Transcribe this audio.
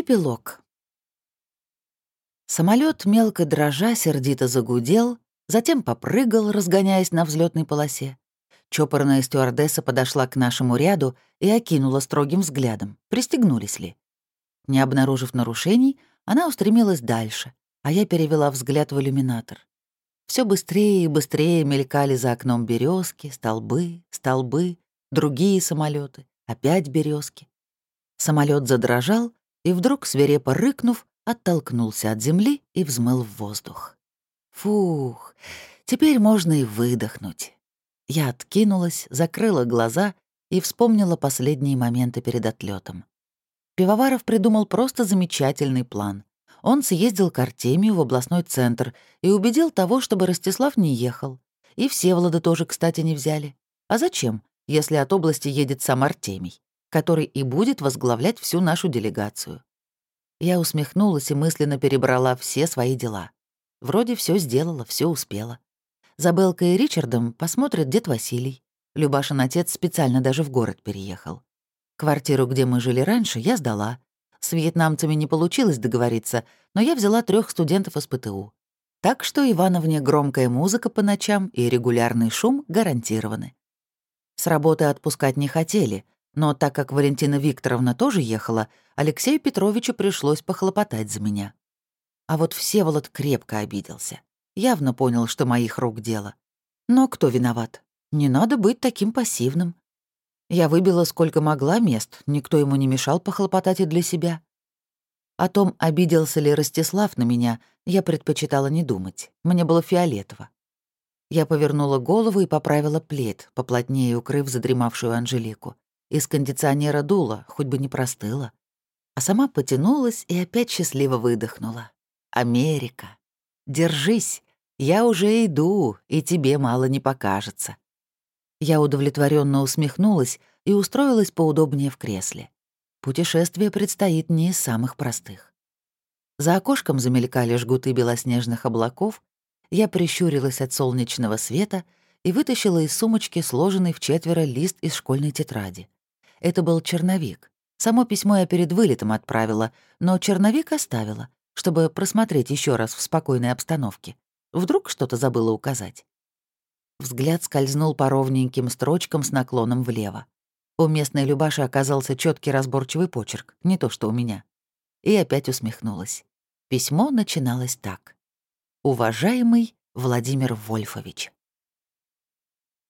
Эпилог. Самолет мелко дрожа сердито загудел, затем попрыгал, разгоняясь на взлетной полосе. Чопорная стюардесса подошла к нашему ряду и окинула строгим взглядом, пристегнулись ли. Не обнаружив нарушений, она устремилась дальше, а я перевела взгляд в иллюминатор. Все быстрее и быстрее мелькали за окном березки, столбы, столбы, другие самолеты, опять березки. Самолет задрожал и вдруг, свирепо рыкнув, оттолкнулся от земли и взмыл в воздух. Фух, теперь можно и выдохнуть. Я откинулась, закрыла глаза и вспомнила последние моменты перед отлетом. Пивоваров придумал просто замечательный план. Он съездил к Артемию в областной центр и убедил того, чтобы Ростислав не ехал. И все Всеволода тоже, кстати, не взяли. А зачем, если от области едет сам Артемий, который и будет возглавлять всю нашу делегацию? Я усмехнулась и мысленно перебрала все свои дела. Вроде все сделала, все успела. За Белкой и Ричардом посмотрит дед Василий. Любашин отец специально даже в город переехал. Квартиру, где мы жили раньше, я сдала. С вьетнамцами не получилось договориться, но я взяла трех студентов из ПТУ. Так что Ивановне громкая музыка по ночам и регулярный шум гарантированы. С работы отпускать не хотели, но так как Валентина Викторовна тоже ехала, Алексею Петровичу пришлось похлопотать за меня. А вот Всеволод крепко обиделся. Явно понял, что моих рук дело. Но кто виноват? Не надо быть таким пассивным. Я выбила сколько могла мест, никто ему не мешал похлопотать и для себя. О том, обиделся ли Ростислав на меня, я предпочитала не думать. Мне было фиолетово. Я повернула голову и поправила плед, поплотнее укрыв задремавшую Анжелику. Из кондиционера дуло, хоть бы не простыла. А сама потянулась и опять счастливо выдохнула. «Америка! Держись! Я уже иду, и тебе мало не покажется». Я удовлетворенно усмехнулась и устроилась поудобнее в кресле. Путешествие предстоит не из самых простых. За окошком замелькали жгуты белоснежных облаков, я прищурилась от солнечного света и вытащила из сумочки сложенный в четверо лист из школьной тетради. Это был черновик. Само письмо я перед вылетом отправила, но черновик оставила, чтобы просмотреть еще раз в спокойной обстановке. Вдруг что-то забыла указать. Взгляд скользнул по ровненьким строчкам с наклоном влево. У местной Любаши оказался четкий разборчивый почерк, не то что у меня. И опять усмехнулась. Письмо начиналось так. «Уважаемый Владимир Вольфович».